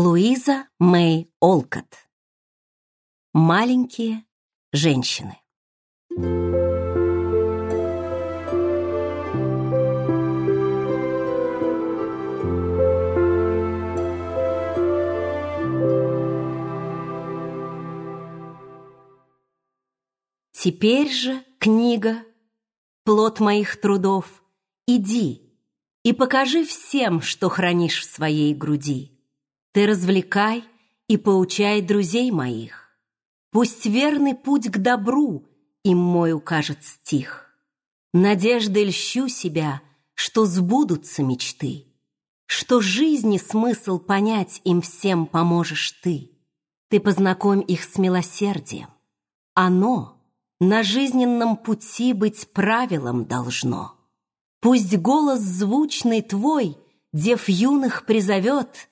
Луиза Мэй Олкот. Маленькие женщины. Теперь же, книга, плод моих трудов, иди и покажи всем, что хранишь в своей груди. Ты развлекай и поучай друзей моих. Пусть верный путь к добру им мой укажет стих. Надеждой льщу себя, что сбудутся мечты, что жизни смысл понять им всем поможешь ты. Ты познакомь их с милосердием. Оно на жизненном пути быть правилом должно. Пусть голос звучный твой, дев юных призовет,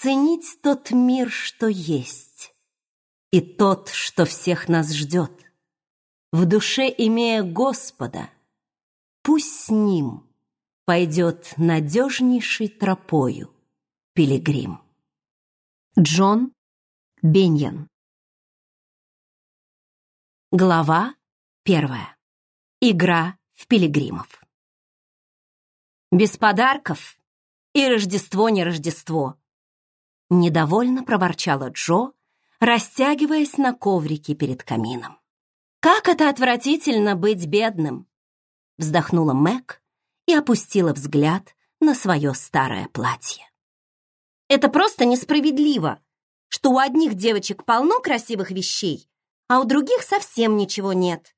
Ценить тот мир, что есть, и тот, что всех нас ждет. В душе имея Господа, пусть с ним пойдет надежнейшей тропою пилигрим. Джон Беньян Глава первая. Игра в пилигримов. Без подарков и Рождество не Рождество. Недовольно проворчала Джо, растягиваясь на коврике перед камином. «Как это отвратительно быть бедным!» Вздохнула Мэг и опустила взгляд на свое старое платье. «Это просто несправедливо, что у одних девочек полно красивых вещей, а у других совсем ничего нет.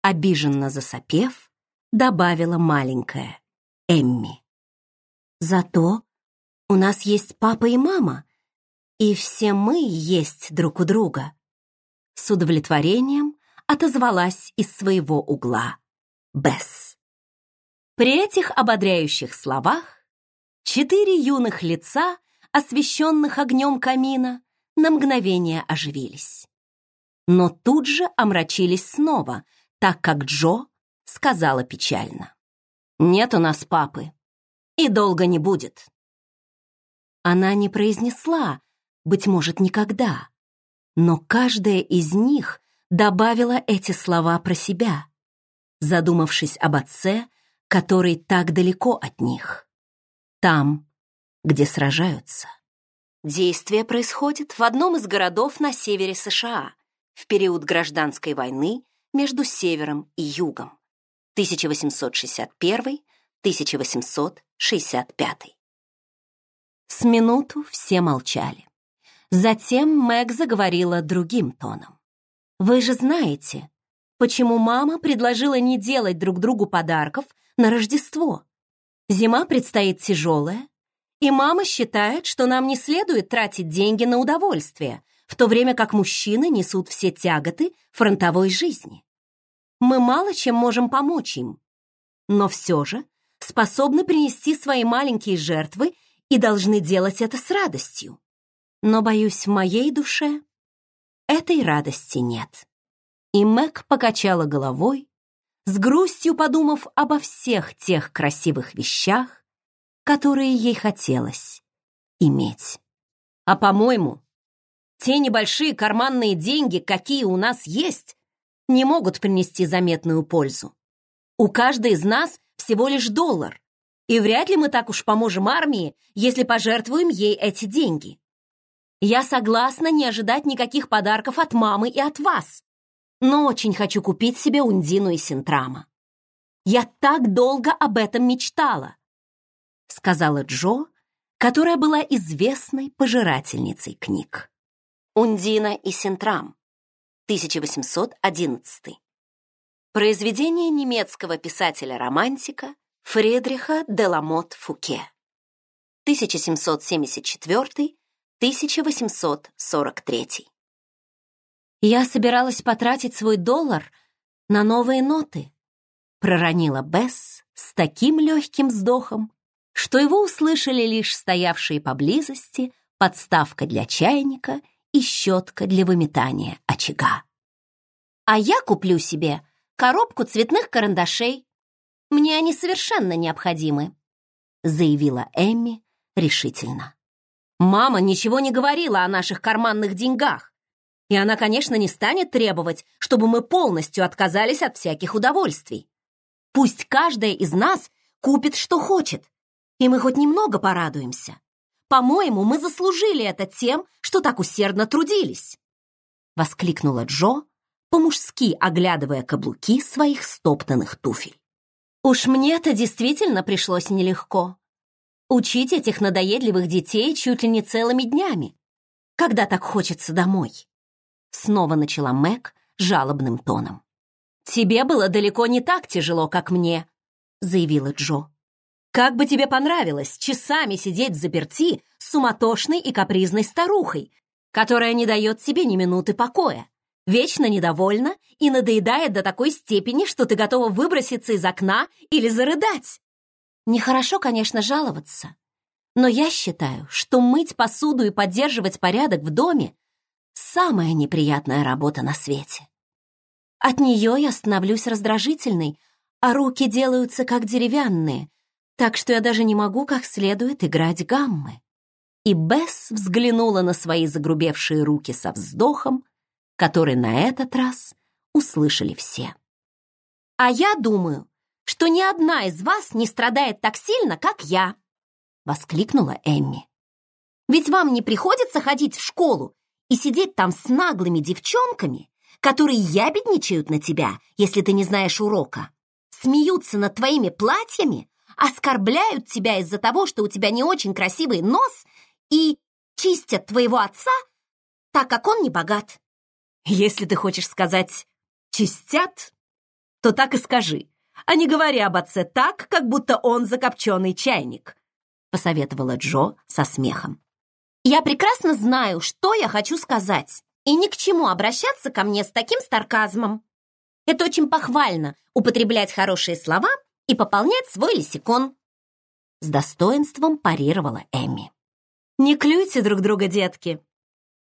Обиженно засопев, добавила маленькая Эмми. Зато у нас есть папа и мама, и все мы есть друг у друга. С удовлетворением отозвалась из своего угла Бесс. При этих ободряющих словах четыре юных лица, освещенных огнем камина, на мгновение оживились но тут же омрачились снова, так как Джо сказала печально. «Нет у нас папы, и долго не будет». Она не произнесла, быть может, никогда, но каждая из них добавила эти слова про себя, задумавшись об отце, который так далеко от них, там, где сражаются. Действие происходит в одном из городов на севере США — в период гражданской войны между Севером и Югом 1861-1865. С минуту все молчали. Затем Мэг заговорила другим тоном. «Вы же знаете, почему мама предложила не делать друг другу подарков на Рождество? Зима предстоит тяжелая, и мама считает, что нам не следует тратить деньги на удовольствие, в то время как мужчины несут все тяготы фронтовой жизни. Мы мало чем можем помочь им, но все же способны принести свои маленькие жертвы и должны делать это с радостью. Но, боюсь, в моей душе этой радости нет. И Мэг покачала головой, с грустью подумав обо всех тех красивых вещах, которые ей хотелось иметь. А, по-моему, те небольшие карманные деньги, какие у нас есть, не могут принести заметную пользу. У каждой из нас всего лишь доллар, и вряд ли мы так уж поможем армии, если пожертвуем ей эти деньги. Я согласна не ожидать никаких подарков от мамы и от вас, но очень хочу купить себе Ундину и Синтрама. Я так долго об этом мечтала, сказала Джо, которая была известной пожирательницей книг. Ундина и Синтрам, 1811. Произведение немецкого писателя-романтика Фридриха Деламот Фуке, 1774-1843. «Я собиралась потратить свой доллар на новые ноты», проронила Бесс с таким легким вздохом, что его услышали лишь стоявшие поблизости подставка для чайника — и щетка для выметания очага. А я куплю себе коробку цветных карандашей. Мне они совершенно необходимы, заявила Эмми решительно. Мама ничего не говорила о наших карманных деньгах. И она, конечно, не станет требовать, чтобы мы полностью отказались от всяких удовольствий. Пусть каждая из нас купит, что хочет, и мы хоть немного порадуемся. По-моему, мы заслужили это тем, что так усердно трудились!» Воскликнула Джо, по-мужски оглядывая каблуки своих стоптанных туфель. «Уж мне-то действительно пришлось нелегко. Учить этих надоедливых детей чуть ли не целыми днями, когда так хочется домой!» Снова начала Мэг жалобным тоном. «Тебе было далеко не так тяжело, как мне», — заявила Джо. Как бы тебе понравилось часами сидеть заперти с суматошной и капризной старухой, которая не дает тебе ни минуты покоя, вечно недовольна и надоедает до такой степени, что ты готова выброситься из окна или зарыдать. Нехорошо, конечно, жаловаться, но я считаю, что мыть посуду и поддерживать порядок в доме — самая неприятная работа на свете. От нее я становлюсь раздражительной, а руки делаются как деревянные, так что я даже не могу как следует играть гаммы. И Бесс взглянула на свои загрубевшие руки со вздохом, который на этот раз услышали все. «А я думаю, что ни одна из вас не страдает так сильно, как я!» — воскликнула Эмми. «Ведь вам не приходится ходить в школу и сидеть там с наглыми девчонками, которые ябедничают на тебя, если ты не знаешь урока, смеются над твоими платьями, оскорбляют тебя из-за того, что у тебя не очень красивый нос и чистят твоего отца, так как он не богат. Если ты хочешь сказать «чистят», то так и скажи, а не говори об отце так, как будто он закопченный чайник», посоветовала Джо со смехом. «Я прекрасно знаю, что я хочу сказать, и ни к чему обращаться ко мне с таким сарказмом. Это очень похвально употреблять хорошие слова и пополнять свой лексикон. С достоинством парировала Эмми. «Не клюйте друг друга, детки.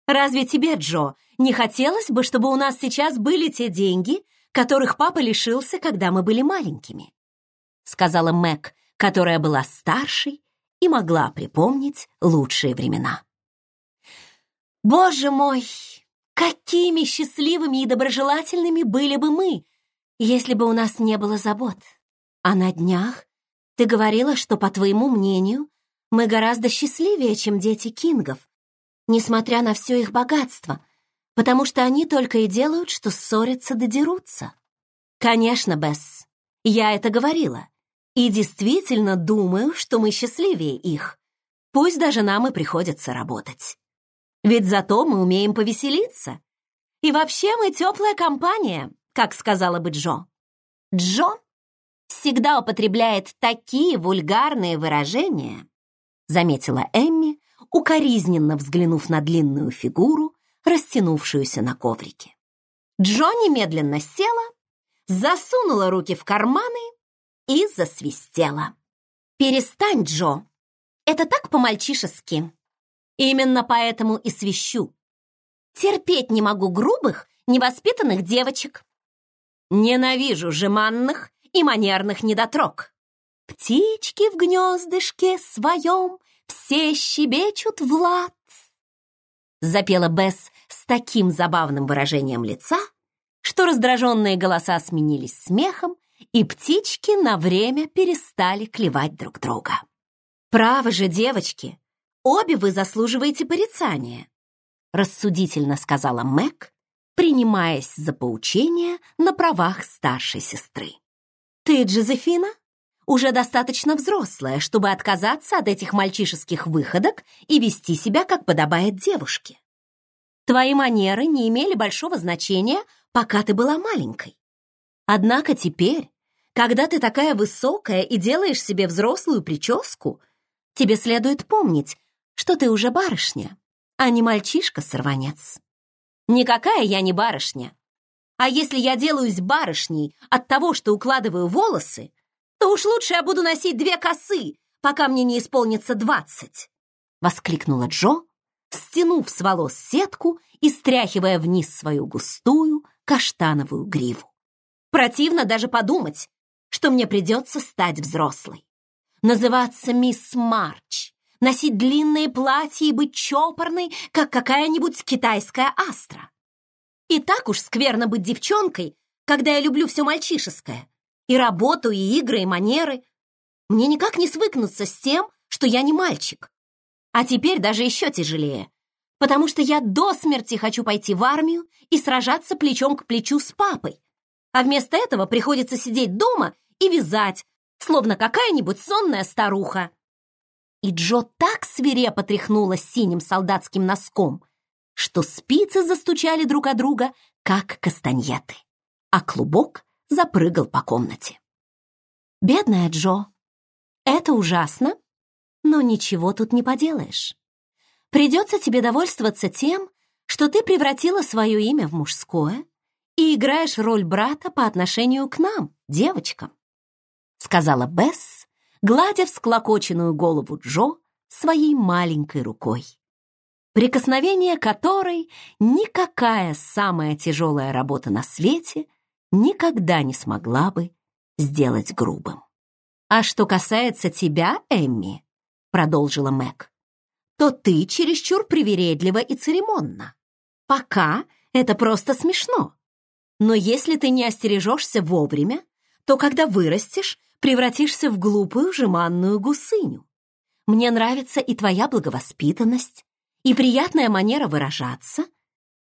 Разве тебе, Джо, не хотелось бы, чтобы у нас сейчас были те деньги, которых папа лишился, когда мы были маленькими?» Сказала Мэг, которая была старшей и могла припомнить лучшие времена. «Боже мой, какими счастливыми и доброжелательными были бы мы, если бы у нас не было забот!» А на днях ты говорила, что, по твоему мнению, мы гораздо счастливее, чем дети Кингов, несмотря на все их богатство, потому что они только и делают, что ссорятся да дерутся. Конечно, Бесс, я это говорила. И действительно думаю, что мы счастливее их. Пусть даже нам и приходится работать. Ведь зато мы умеем повеселиться. И вообще мы теплая компания, как сказала бы Джо. Джо всегда употребляет такие вульгарные выражения», заметила Эмми, укоризненно взглянув на длинную фигуру, растянувшуюся на коврике. Джо немедленно села, засунула руки в карманы и засвистела. «Перестань, Джо! Это так по-мальчишески. Именно поэтому и свищу. Терпеть не могу грубых, невоспитанных девочек. Ненавижу жеманных и манерных недотрог. Птички в гнездышке своем все щебечут в лад. Запела Бесс с таким забавным выражением лица, что раздраженные голоса сменились смехом, и птички на время перестали клевать друг друга. «Право же, девочки, обе вы заслуживаете порицания», рассудительно сказала Мэг, принимаясь за поучение на правах старшей сестры. Ты, Джозефина, уже достаточно взрослая, чтобы отказаться от этих мальчишеских выходок и вести себя, как подобает девушке. Твои манеры не имели большого значения, пока ты была маленькой. Однако теперь, когда ты такая высокая и делаешь себе взрослую прическу, тебе следует помнить, что ты уже барышня, а не мальчишка-сорванец. Никакая я не барышня, а если я делаюсь барышней от того, что укладываю волосы, то уж лучше я буду носить две косы, пока мне не исполнится двадцать!» Воскликнула Джо, стянув с волос сетку и стряхивая вниз свою густую каштановую гриву. «Противно даже подумать, что мне придется стать взрослой. Называться мисс Марч, носить длинные платья и быть чопорной, как какая-нибудь китайская астра. И так уж скверно быть девчонкой, когда я люблю все мальчишеское. И работу, и игры, и манеры. Мне никак не свыкнуться с тем, что я не мальчик. А теперь даже еще тяжелее, потому что я до смерти хочу пойти в армию и сражаться плечом к плечу с папой. А вместо этого приходится сидеть дома и вязать, словно какая-нибудь сонная старуха. И Джо так свирепо тряхнула синим солдатским носком, что спицы застучали друг о друга, как кастаньеты а клубок запрыгал по комнате. «Бедная Джо, это ужасно, но ничего тут не поделаешь. Придется тебе довольствоваться тем, что ты превратила свое имя в мужское и играешь роль брата по отношению к нам, девочкам», сказала Бесс, гладя всклокоченную голову Джо своей маленькой рукой прикосновение которой никакая самая тяжелая работа на свете никогда не смогла бы сделать грубым. «А что касается тебя, Эмми», — продолжила Мэг, «то ты чересчур привередлива и церемонна. Пока это просто смешно. Но если ты не остережешься вовремя, то когда вырастешь, превратишься в глупую жеманную гусыню. Мне нравится и твоя благовоспитанность, и приятная манера выражаться,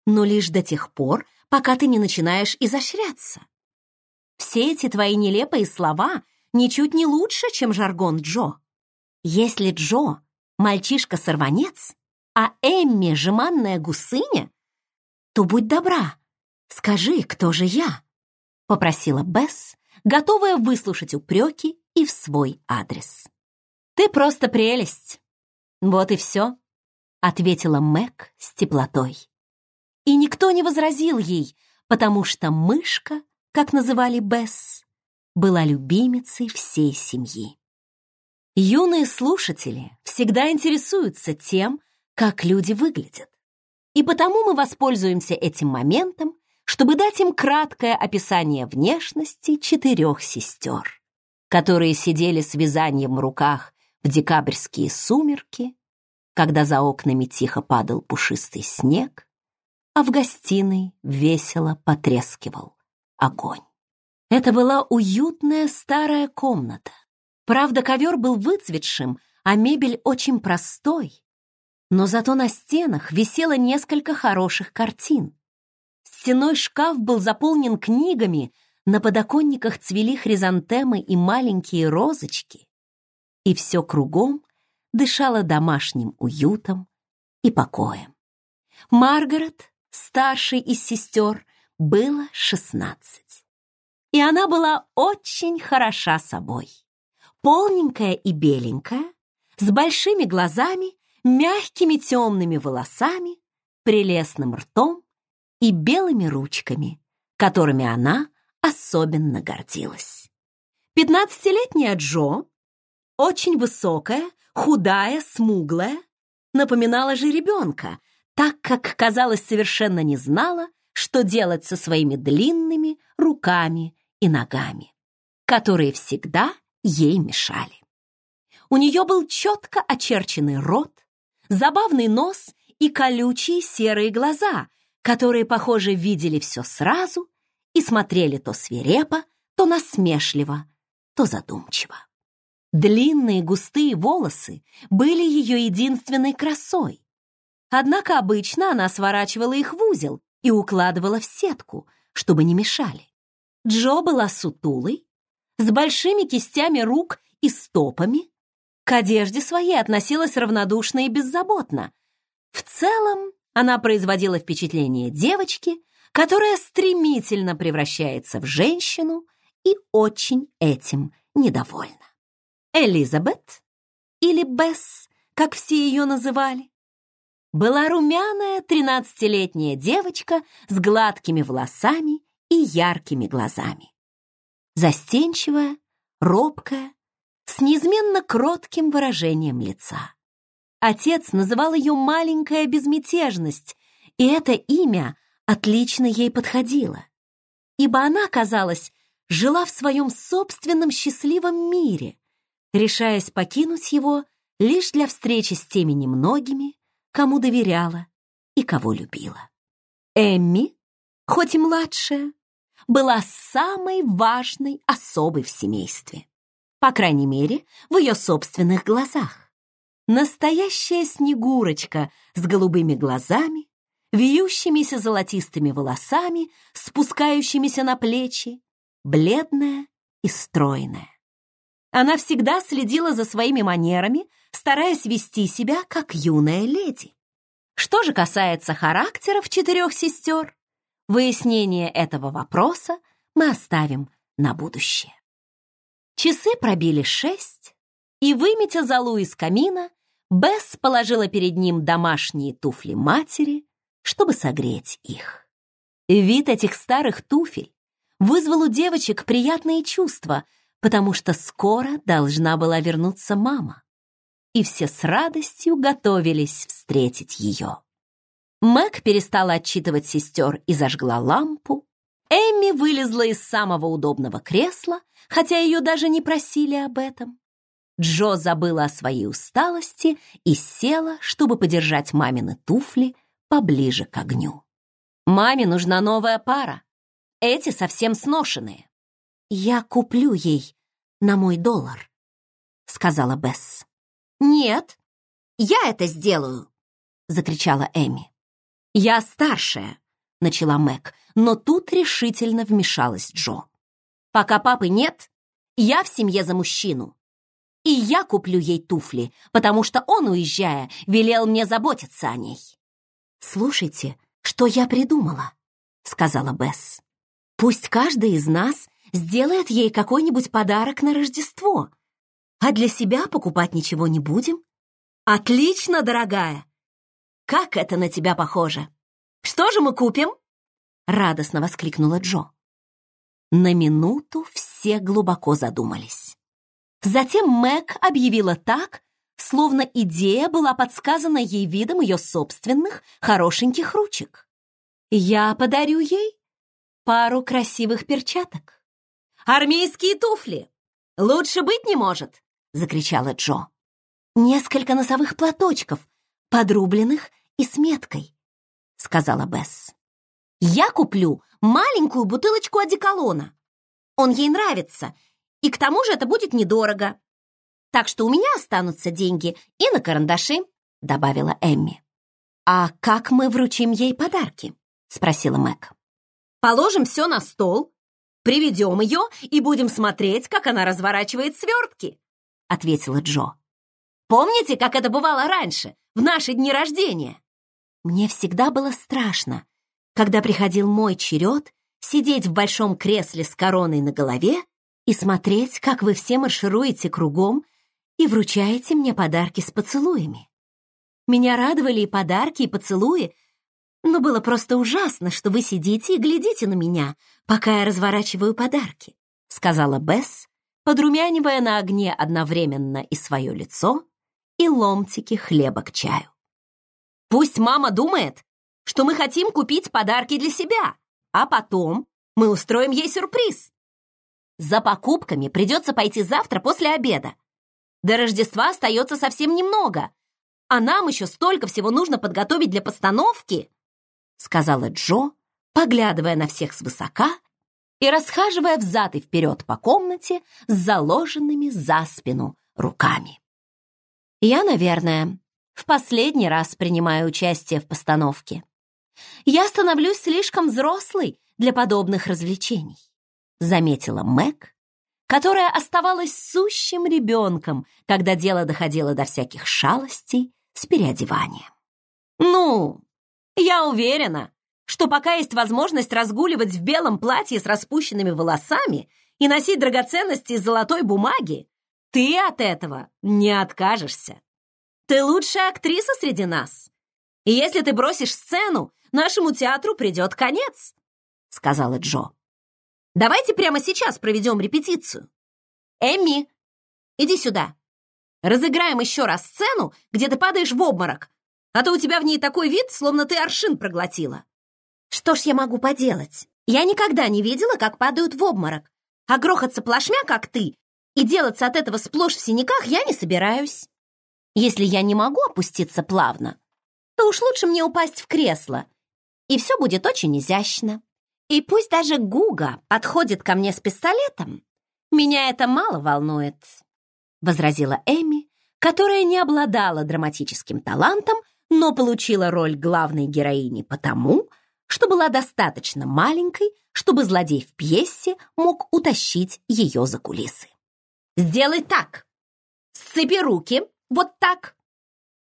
но лишь до тех пор, пока ты не начинаешь изощряться. Все эти твои нелепые слова ничуть не лучше, чем жаргон Джо. Если Джо — мальчишка-сорванец, а Эмми — жеманная гусыня, то будь добра, скажи, кто же я?» — попросила Бесс, готовая выслушать упреки и в свой адрес. «Ты просто прелесть. Вот и все», — ответила Мэг с теплотой. И никто не возразил ей, потому что мышка, как называли Бесс, была любимицей всей семьи. Юные слушатели всегда интересуются тем, как люди выглядят. И потому мы воспользуемся этим моментом, чтобы дать им краткое описание внешности четырех сестер, которые сидели с вязанием в руках в декабрьские сумерки, когда за окнами тихо падал пушистый снег, а в гостиной весело потрескивал огонь. Это была уютная старая комната. Правда, ковер был выцветшим, а мебель очень простой. Но зато на стенах висело несколько хороших картин. Стеной шкаф был заполнен книгами, на подоконниках цвели хризантемы и маленькие розочки. И все кругом дышало домашним уютом и покоем. Маргарет старшей из сестер, было шестнадцать. И она была очень хороша собой. Полненькая и беленькая, с большими глазами, мягкими темными волосами, прелестным ртом и белыми ручками, которыми она особенно гордилась. Пятнадцатилетняя Джо, очень высокая, худая, смуглая, напоминала же ребенка, так как, казалось, совершенно не знала, что делать со своими длинными руками и ногами, которые всегда ей мешали. У нее был четко очерченный рот, забавный нос и колючие серые глаза, которые, похоже, видели все сразу и смотрели то свирепо, то насмешливо, то задумчиво. Длинные густые волосы были ее единственной красой, Однако обычно она сворачивала их в узел и укладывала в сетку, чтобы не мешали. Джо была сутулой, с большими кистями рук и стопами. К одежде своей относилась равнодушно и беззаботно. В целом она производила впечатление девочки, которая стремительно превращается в женщину и очень этим недовольна. Элизабет, или Бесс, как все ее называли, была румяная тринадцатилетняя девочка с гладкими волосами и яркими глазами. Застенчивая, робкая, с неизменно кротким выражением лица. Отец называл ее «маленькая безмятежность», и это имя отлично ей подходило, ибо она, казалось, жила в своем собственном счастливом мире, решаясь покинуть его лишь для встречи с теми немногими, кому доверяла и кого любила. Эмми, хоть и младшая, была самой важной особой в семействе. По крайней мере, в ее собственных глазах. Настоящая снегурочка с голубыми глазами, вьющимися золотистыми волосами, спускающимися на плечи, бледная и стройная. Она всегда следила за своими манерами, стараясь вести себя как юная леди. Что же касается характеров четырех сестер, выяснение этого вопроса мы оставим на будущее. Часы пробили шесть, и, выметя залу из камина, Бесс положила перед ним домашние туфли матери, чтобы согреть их. Вид этих старых туфель вызвал у девочек приятные чувства, потому что скоро должна была вернуться мама и все с радостью готовились встретить ее. Мэг перестала отчитывать сестер и зажгла лампу. Эмми вылезла из самого удобного кресла, хотя ее даже не просили об этом. Джо забыла о своей усталости и села, чтобы подержать мамины туфли поближе к огню. «Маме нужна новая пара. Эти совсем сношенные. Я куплю ей на мой доллар», — сказала Бесс. «Нет, я это сделаю!» — закричала Эми. «Я старшая!» — начала Мэг, но тут решительно вмешалась Джо. «Пока папы нет, я в семье за мужчину. И я куплю ей туфли, потому что он, уезжая, велел мне заботиться о ней». «Слушайте, что я придумала», — сказала Бесс. «Пусть каждый из нас сделает ей какой-нибудь подарок на Рождество. А для себя покупать ничего не будем? Отлично, дорогая! Как это на тебя похоже? Что же мы купим? Радостно воскликнула Джо. На минуту все глубоко задумались. Затем Мэг объявила так, словно идея была подсказана ей видом ее собственных хорошеньких ручек. «Я подарю ей пару красивых перчаток. Армейские туфли! Лучше быть не может!» — закричала Джо. «Несколько носовых платочков, подрубленных и с меткой», — сказала Бесс. «Я куплю маленькую бутылочку одеколона. Он ей нравится, и к тому же это будет недорого. Так что у меня останутся деньги и на карандаши», — добавила Эмми. «А как мы вручим ей подарки?» — спросила Мэг. «Положим все на стол, приведем ее и будем смотреть, как она разворачивает свертки», ответила Джо. «Помните, как это бывало раньше, в наши дни рождения?» Мне всегда было страшно, когда приходил мой черед сидеть в большом кресле с короной на голове и смотреть, как вы все маршируете кругом и вручаете мне подарки с поцелуями. Меня радовали и подарки, и поцелуи, но было просто ужасно, что вы сидите и глядите на меня, пока я разворачиваю подарки», — сказала Бесс, подрумянивая на огне одновременно и свое лицо, и ломтики хлеба к чаю. «Пусть мама думает, что мы хотим купить подарки для себя, а потом мы устроим ей сюрприз. За покупками придется пойти завтра после обеда. До Рождества остается совсем немного, а нам еще столько всего нужно подготовить для постановки», сказала Джо, поглядывая на всех свысока и расхаживая взад и вперед по комнате с заложенными за спину руками. Я, наверное, в последний раз принимаю участие в постановке. Я становлюсь слишком взрослой для подобных развлечений, заметила Мэг, которая оставалась сущим ребенком, когда дело доходило до всяких шалостей с переодеванием. «Ну, я уверена, что пока есть возможность разгуливать в белом платье с распущенными волосами и носить драгоценности из золотой бумаги, ты от этого не откажешься. Ты лучшая актриса среди нас. И если ты бросишь сцену, нашему театру придет конец, сказала Джо. Давайте прямо сейчас проведем репетицию. Эмми, иди сюда. Разыграем еще раз сцену, где ты падаешь в обморок, а то у тебя в ней такой вид, словно ты аршин проглотила. Что ж я могу поделать? Я никогда не видела, как падают в обморок. А грохаться плашмя, как ты, и делаться от этого сплошь в синяках я не собираюсь. Если я не могу опуститься плавно, то уж лучше мне упасть в кресло, и все будет очень изящно. И пусть даже Гуга подходит ко мне с пистолетом, меня это мало волнует, возразила Эми, которая не обладала драматическим талантом, но получила роль главной героини потому, что была достаточно маленькой, чтобы злодей в пьесе мог утащить ее за кулисы. «Сделай так! Сцепи руки, вот так!»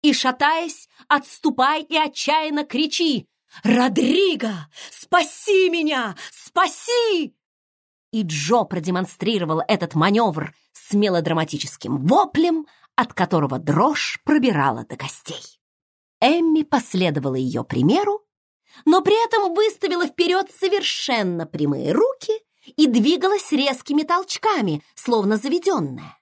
И, шатаясь, отступай и отчаянно кричи «Родриго, спаси меня! Спаси!» И Джо продемонстрировал этот маневр с мелодраматическим воплем, от которого дрожь пробирала до костей. Эмми последовала ее примеру, но при этом выставила вперед совершенно прямые руки и двигалась резкими толчками, словно заведенная.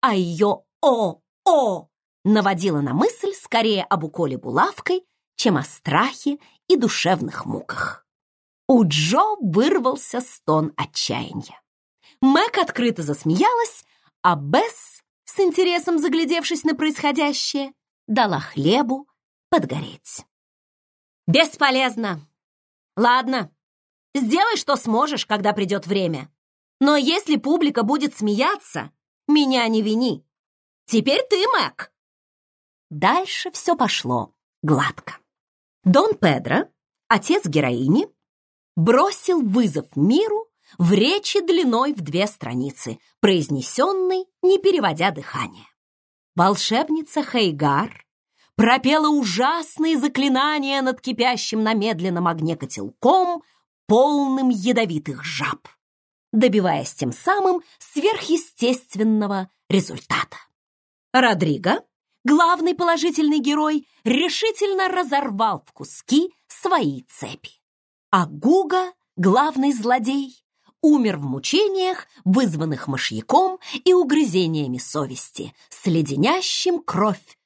А ее «о-о» наводила на мысль скорее об уколе булавкой, чем о страхе и душевных муках. У Джо вырвался стон отчаяния. Мэг открыто засмеялась, а Бесс, с интересом заглядевшись на происходящее, дала хлебу подгореть. «Бесполезно! Ладно, сделай, что сможешь, когда придет время. Но если публика будет смеяться, меня не вини. Теперь ты, Мэг!» Дальше все пошло гладко. Дон Педро, отец героини, бросил вызов миру в речи длиной в две страницы, произнесенной, не переводя дыхание. Волшебница Хейгар пропела ужасные заклинания над кипящим на медленном огне котелком, полным ядовитых жаб, добиваясь тем самым сверхъестественного результата. Родриго главный положительный герой решительно разорвал в куски свои цепи. А Гуга, главный злодей, умер в мучениях, вызванных мышьяком и угрызениями совести, с кровь.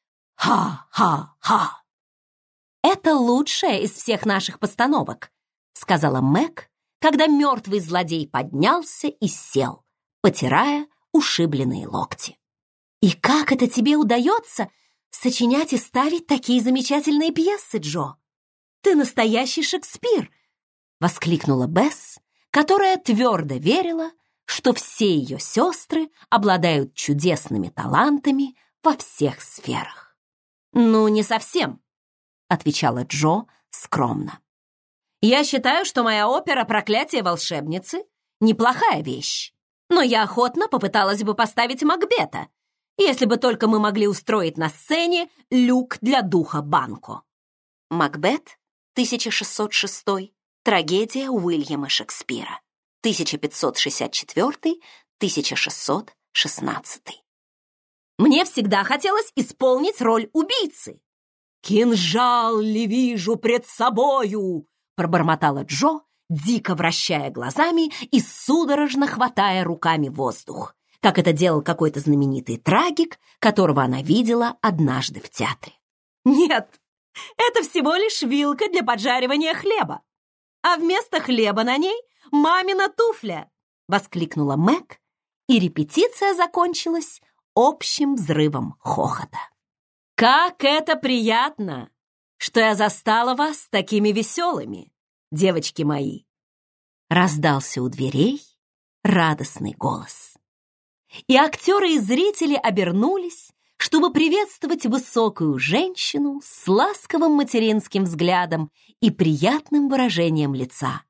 Ха-ха-ха! «Это лучшая из всех наших постановок», — сказала Мэг, когда мертвый злодей поднялся и сел, потирая ушибленные локти. «И как это тебе удается сочинять и ставить такие замечательные пьесы, Джо? Ты настоящий Шекспир!» — воскликнула Бесс, которая твердо верила, что все ее сестры обладают чудесными талантами во всех сферах. «Ну, не совсем», — отвечала Джо скромно. «Я считаю, что моя опера «Проклятие волшебницы» — неплохая вещь, но я охотно попыталась бы поставить Макбета, если бы только мы могли устроить на сцене люк для духа Банко. Макбет, 1606, трагедия Уильяма Шекспира, 1564-1616. Мне всегда хотелось исполнить роль убийцы. «Кинжал ли вижу пред собою?» пробормотала Джо, дико вращая глазами и судорожно хватая руками воздух как это делал какой-то знаменитый трагик, которого она видела однажды в театре. «Нет, это всего лишь вилка для поджаривания хлеба, а вместо хлеба на ней мамина туфля!» — воскликнула Мэг, и репетиция закончилась общим взрывом хохота. «Как это приятно, что я застала вас такими веселыми, девочки мои!» Раздался у дверей радостный голос и актеры и зрители обернулись, чтобы приветствовать высокую женщину с ласковым материнским взглядом и приятным выражением лица,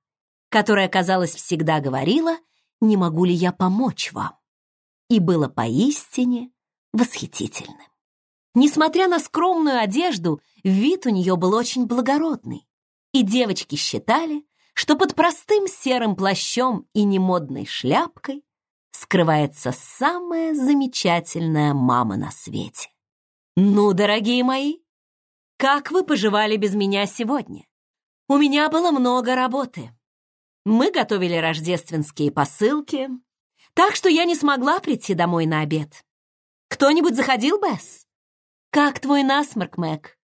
которая, казалось, всегда говорила «Не могу ли я помочь вам?» И было поистине восхитительным. Несмотря на скромную одежду, вид у нее был очень благородный, и девочки считали, что под простым серым плащом и немодной шляпкой скрывается самая замечательная мама на свете. Ну, дорогие мои, как вы поживали без меня сегодня? У меня было много работы. Мы готовили рождественские посылки, так что я не смогла прийти домой на обед. Кто-нибудь заходил, Бесс? Как твой насморк, Мэг?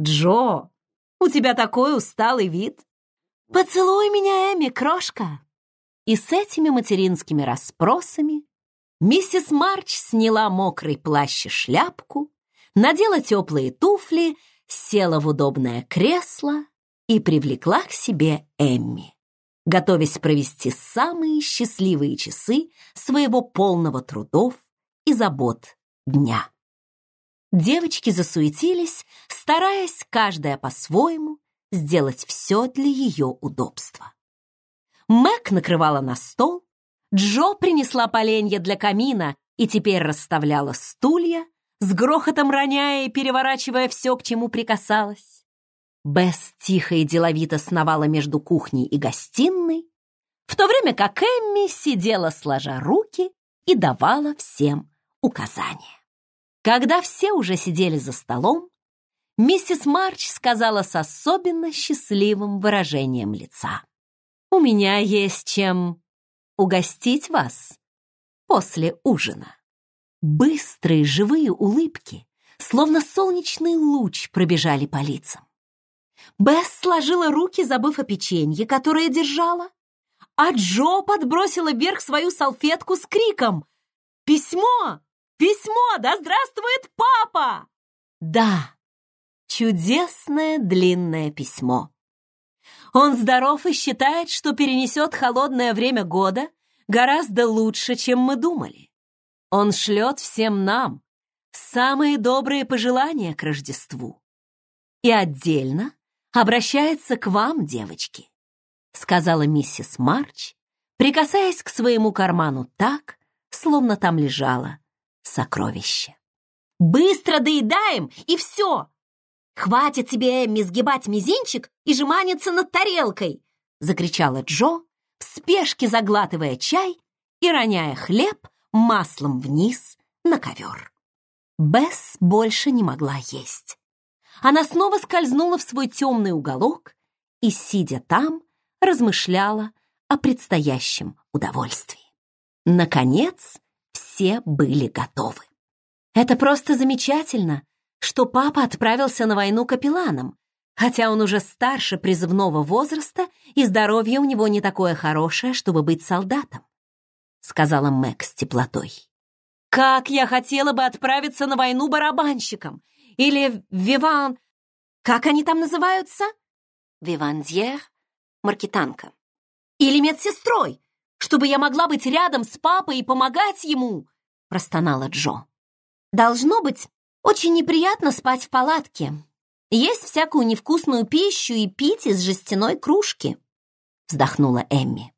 Джо, у тебя такой усталый вид. Поцелуй меня, Эми, крошка. И с этими материнскими расспросами миссис Марч сняла мокрый плащ и шляпку, надела теплые туфли, села в удобное кресло и привлекла к себе Эмми, готовясь провести самые счастливые часы своего полного трудов и забот дня. Девочки засуетились, стараясь каждая по-своему сделать все для ее удобства. Мэг накрывала на стол, Джо принесла поленья для камина и теперь расставляла стулья, с грохотом роняя и переворачивая все, к чему прикасалась. Бесс тихо и деловито сновала между кухней и гостиной, в то время как Эмми сидела сложа руки и давала всем указания. Когда все уже сидели за столом, миссис Марч сказала с особенно счастливым выражением лица. «У меня есть чем угостить вас после ужина». Быстрые живые улыбки, словно солнечный луч, пробежали по лицам. Бесс сложила руки, забыв о печенье, которое держала, а Джо подбросила вверх свою салфетку с криком «Письмо! Письмо! Да здравствует папа!» Да, чудесное длинное письмо. Он здоров и считает, что перенесет холодное время года гораздо лучше, чем мы думали. Он шлет всем нам самые добрые пожелания к Рождеству. И отдельно обращается к вам, девочки, сказала миссис Марч, прикасаясь к своему карману так, словно там лежало сокровище. «Быстро доедаем, и все! Хватит тебе, Эмми, сгибать мизинчик и жеманиться над тарелкой!» закричала Джо, в спешке заглатывая чай и роняя хлеб маслом вниз на ковер. Бесс больше не могла есть. Она снова скользнула в свой темный уголок и, сидя там, размышляла о предстоящем удовольствии. Наконец, все были готовы. Это просто замечательно, что папа отправился на войну капелланом, хотя он уже старше призывного возраста и здоровье у него не такое хорошее, чтобы быть солдатом, сказала Мэг с теплотой. Как я хотела бы отправиться на войну барабанщиком или виван... Как они там называются? Вивандьер, маркетанка. Или медсестрой, чтобы я могла быть рядом с папой и помогать ему!» — простонала Джо. «Должно быть очень неприятно спать в палатке, есть всякую невкусную пищу и пить из жестяной кружки», — вздохнула Эмми.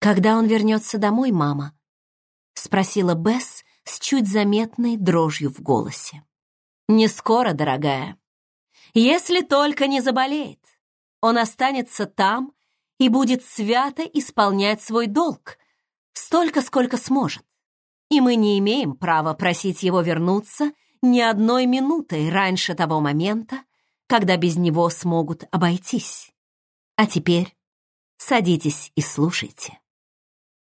«Когда он вернется домой, мама?» — спросила Бесс с чуть заметной дрожью в голосе. «Не скоро, дорогая. Если только не заболеет. Он останется там и будет свято исполнять свой долг, столько, сколько сможет. И мы не имеем права просить его вернуться ни одной минутой раньше того момента, когда без него смогут обойтись. А теперь садитесь и слушайте.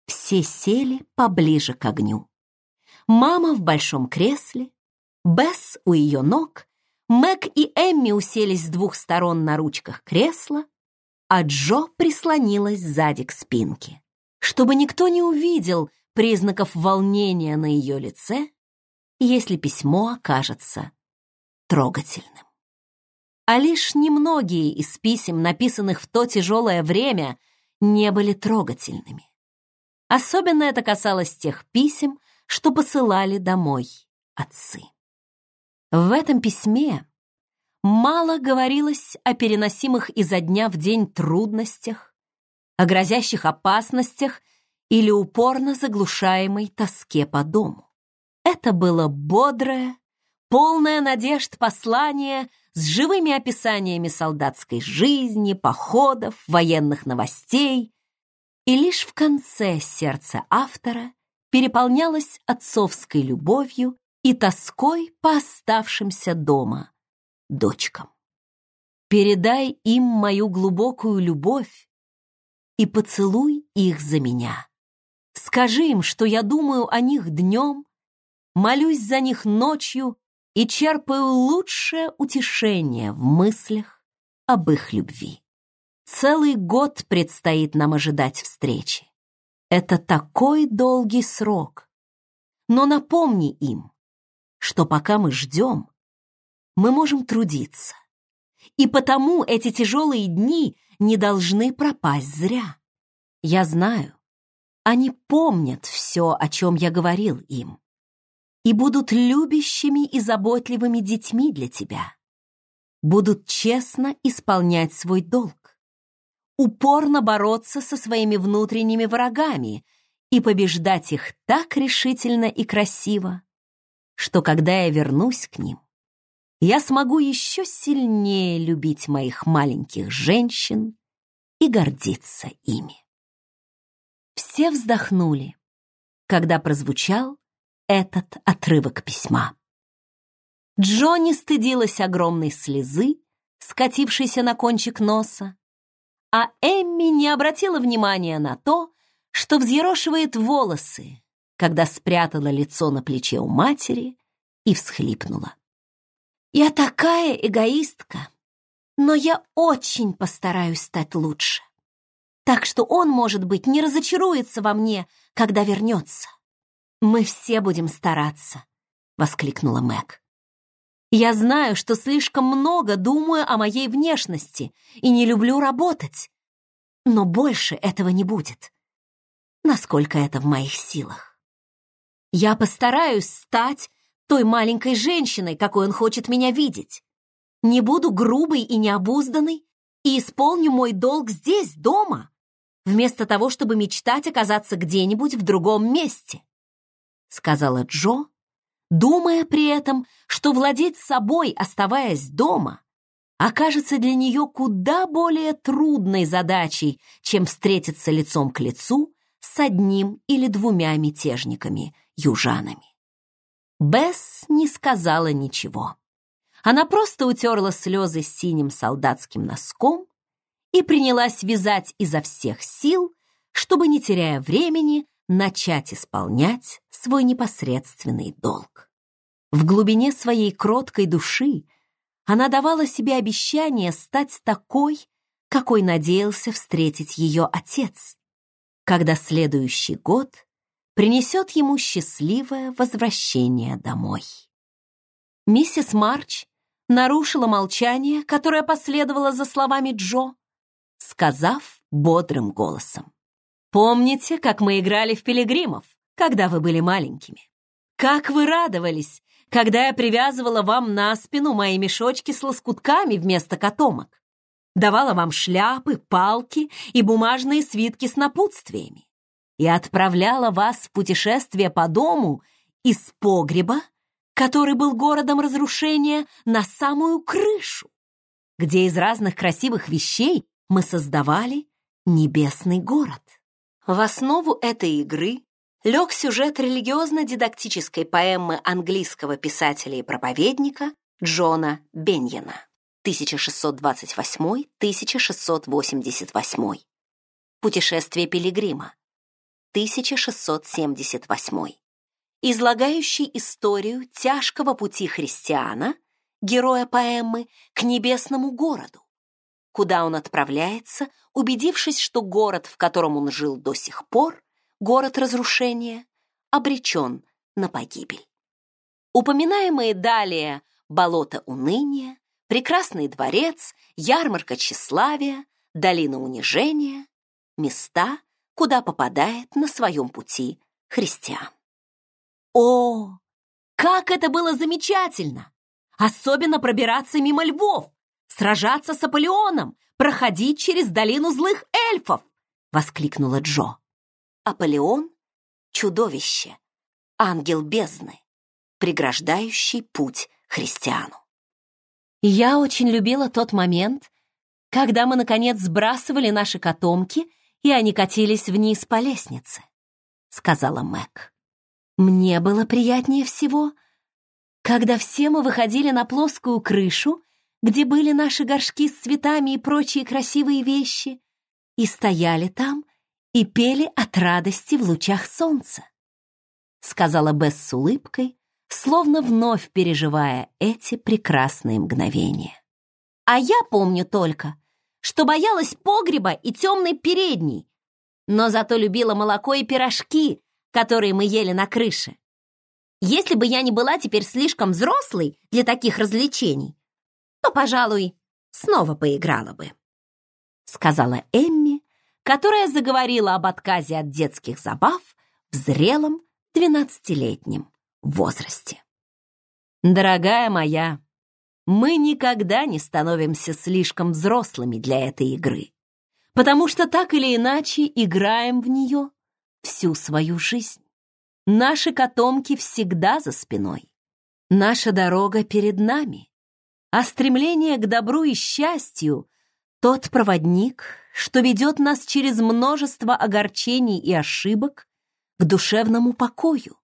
Все сели поближе к огню. Мама в большом кресле, Бесс у ее ног, Мэг и Эмми уселись с двух сторон на ручках кресла, а Джо прислонилась сзади к спинке. Чтобы никто не увидел признаков волнения на ее лице, если письмо окажется трогательным. А лишь немногие из писем, написанных в то тяжелое время, не были трогательными. Особенно это касалось тех писем, что посылали домой отцы. В этом письме мало говорилось о переносимых изо дня в день трудностях, о грозящих опасностях или упорно заглушаемой тоске по дому. Это было бодрое, полное надежд послание с живыми описаниями солдатской жизни, походов, военных новостей, и лишь в конце сердце автора переполнялось отцовской любовью и тоской по оставшимся дома дочкам. Передай им мою глубокую любовь и поцелуй их за меня. Скажи им, что я думаю о них днем, молюсь за них ночью и черпаю лучшее утешение в мыслях об их любви. Целый год предстоит нам ожидать встречи. Это такой долгий срок. Но напомни им, что пока мы ждем, мы можем трудиться. И потому эти тяжелые дни не должны пропасть зря. Я знаю, они помнят все, о чем я говорил им, и будут любящими и заботливыми детьми для тебя. Будут честно исполнять свой долг, упорно бороться со своими внутренними врагами и побеждать их так решительно и красиво, что когда я вернусь к ним, я смогу еще сильнее любить моих маленьких женщин и гордиться ими. Все вздохнули, когда прозвучал этот отрывок письма. Джонни стыдилась огромной слезы, скатившейся на кончик носа, а Эмми не обратила внимания на то, что взъерошивает волосы, когда спрятала лицо на плече у матери и всхлипнула. Я такая эгоистка, но я очень постараюсь стать лучше. Так что он, может быть, не разочаруется во мне, когда вернется. Мы все будем стараться, воскликнула Мэг. Я знаю, что слишком много думаю о моей внешности и не люблю работать. Но больше этого не будет. Насколько это в моих силах. Я постараюсь стать той маленькой женщиной, какой он хочет меня видеть. Не буду грубой и необузданной и исполню мой долг здесь, дома, вместо того, чтобы мечтать оказаться где-нибудь в другом месте», — сказала Джо, думая при этом, что владеть собой, оставаясь дома, окажется для нее куда более трудной задачей, чем встретиться лицом к лицу с одним или двумя мятежниками-южанами. Бесс не сказала ничего. Она просто утерла слезы синим солдатским носком и принялась вязать изо всех сил, чтобы, не теряя времени, начать исполнять свой непосредственный долг. В глубине своей кроткой души она давала себе обещание стать такой, какой надеялся встретить ее отец, когда следующий год принесет ему счастливое возвращение домой. Миссис Марч нарушила молчание, которое последовало за словами Джо, сказав бодрым голосом. «Помните, как мы играли в пилигримов, когда вы были маленькими? Как вы радовались, когда я привязывала вам на спину мои мешочки с лоскутками вместо котомок, давала вам шляпы, палки и бумажные свитки с напутствиями и отправляла вас в путешествие по дому из погреба, который был городом разрушения, на самую крышу, где из разных красивых вещей мы создавали небесный город. В основу этой игры лег сюжет религиозно-дидактической поэмы английского писателя и проповедника Джона Беньяна 1628-1688. Путешествие пилигрима 1678, излагающий историю тяжкого пути христиана, героя поэмы, к небесному городу, куда он отправляется, убедившись, что город, в котором он жил до сих пор, город разрушения, обречен на погибель. Упоминаемые далее болото уныния, прекрасный дворец, ярмарка тщеславия, долина унижения, места, куда попадает на своем пути христиан. О, как это было замечательно! Особенно пробираться мимо львов, сражаться с Аполеоном, проходить через долину злых эльфов, воскликнула Джо. Аполеон — чудовище, ангел бездны, преграждающий путь христиану. Я очень любила тот момент, когда мы, наконец, сбрасывали наши котомки — и они катились вниз по лестнице», — сказала Мэг. «Мне было приятнее всего, когда все мы выходили на плоскую крышу, где были наши горшки с цветами и прочие красивые вещи, и стояли там и пели от радости в лучах солнца», — сказала Бесс с улыбкой, словно вновь переживая эти прекрасные мгновения. «А я помню только, что боялась погреба и темной передней, но зато любила молоко и пирожки, которые мы ели на крыше. Если бы я не была теперь слишком взрослой для таких развлечений, то, пожалуй, снова поиграла бы», — сказала Эмми, которая заговорила об отказе от детских забав в зрелом двенадцатилетнем возрасте. «Дорогая моя, мы никогда не становимся слишком взрослыми для этой игры, потому что так или иначе играем в нее всю свою жизнь. Наши котомки всегда за спиной. Наша дорога перед нами, а стремление к добру и счастью — тот проводник, что ведет нас через множество огорчений и ошибок к душевному покою,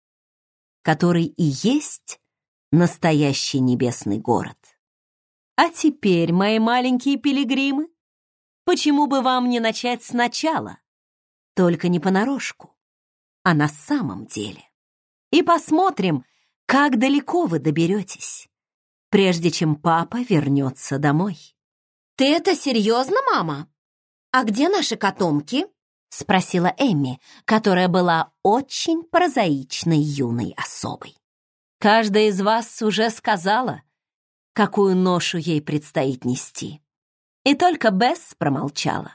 который и есть настоящий небесный город. А теперь, мои маленькие пилигримы, почему бы вам не начать сначала? Только не понарошку, а на самом деле. И посмотрим, как далеко вы доберетесь, прежде чем папа вернется домой. «Ты это серьезно, мама? А где наши котомки?» — спросила Эмми, которая была очень прозаичной юной особой. «Каждая из вас уже сказала, какую ношу ей предстоит нести. И только Бесс промолчала.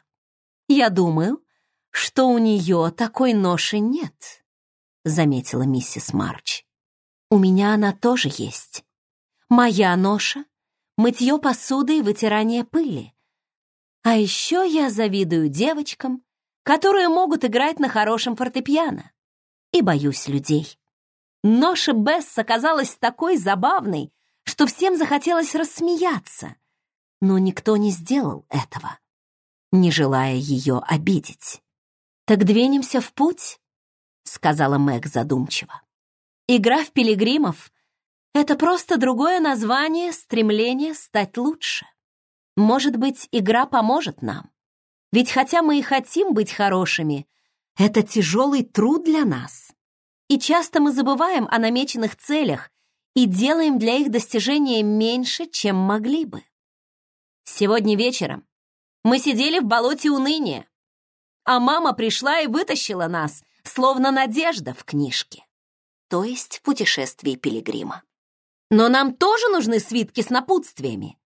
Я думаю, что у нее такой ноши нет», — заметила миссис Марч. «У меня она тоже есть. Моя ноша — мытье посуды и вытирание пыли. А еще я завидую девочкам, которые могут играть на хорошем фортепиано. И боюсь людей. Ноша Бесс оказалась такой забавной, что всем захотелось рассмеяться, но никто не сделал этого, не желая ее обидеть. «Так двинемся в путь», — сказала Мэг задумчиво. «Игра в пилигримов — это просто другое название стремления стать лучше. Может быть, игра поможет нам. Ведь хотя мы и хотим быть хорошими, это тяжелый труд для нас. И часто мы забываем о намеченных целях и делаем для их достижения меньше, чем могли бы. Сегодня вечером мы сидели в болоте уныния, а мама пришла и вытащила нас, словно надежда в книжке, то есть в путешествии пилигрима. Но нам тоже нужны свитки с напутствиями.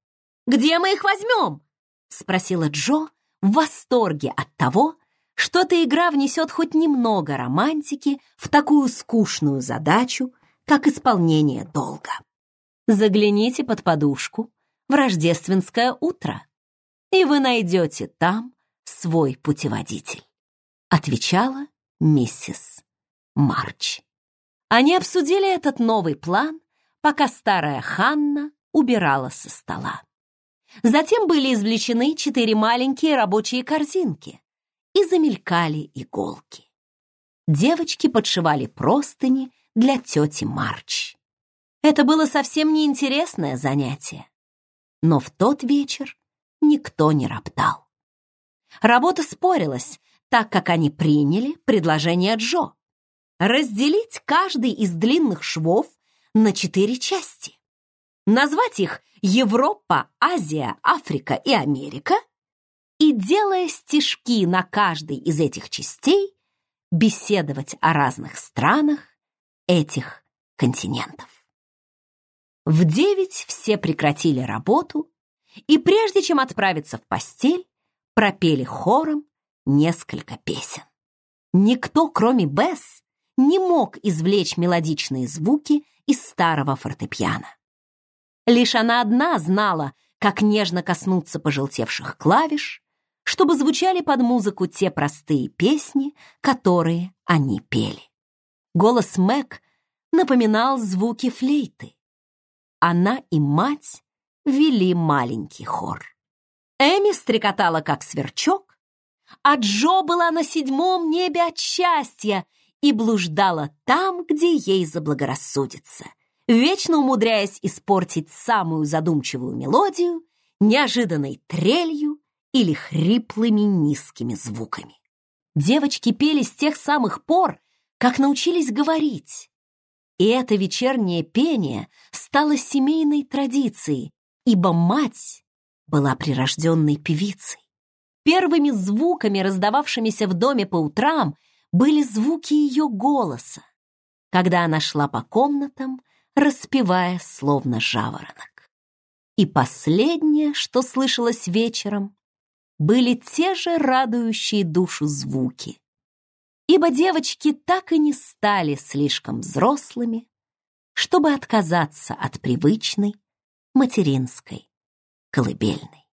Где мы их возьмем? Спросила Джо, в восторге от того, что эта игра внесет хоть немного романтики в такую скучную задачу, как исполнение долга. Загляните под подушку в рождественское утро, и вы найдете там свой путеводитель, отвечала миссис Марч. Они обсудили этот новый план, пока старая Ханна убирала со стола. Затем были извлечены четыре маленькие рабочие корзинки и замелькали иголки. Девочки подшивали простыни для тети Марч. Это было совсем неинтересное занятие. Но в тот вечер никто не роптал. Работа спорилась, так как они приняли предложение Джо разделить каждый из длинных швов на четыре части назвать их Европа, Азия, Африка и Америка и, делая стишки на каждой из этих частей, беседовать о разных странах этих континентов. В девять все прекратили работу и, прежде чем отправиться в постель, пропели хором несколько песен. Никто, кроме Бесс, не мог извлечь мелодичные звуки из старого фортепиано. Лишь она одна знала, как нежно коснуться пожелтевших клавиш, чтобы звучали под музыку те простые песни, которые они пели. Голос Мэг напоминал звуки флейты. Она и мать вели маленький хор. Эми стрекотала, как сверчок, а Джо была на седьмом небе от счастья и блуждала там, где ей заблагорассудится вечно умудряясь испортить самую задумчивую мелодию неожиданной трелью или хриплыми низкими звуками. Девочки пели с тех самых пор, как научились говорить. И это вечернее пение стало семейной традицией, ибо мать была прирожденной певицей. Первыми звуками, раздававшимися в доме по утрам, были звуки ее голоса. когда она шла по комнатам, распевая словно жаворонок. И последнее, что слышалось вечером, были те же радующие душу звуки, ибо девочки так и не стали слишком взрослыми, чтобы отказаться от привычной материнской колыбельной.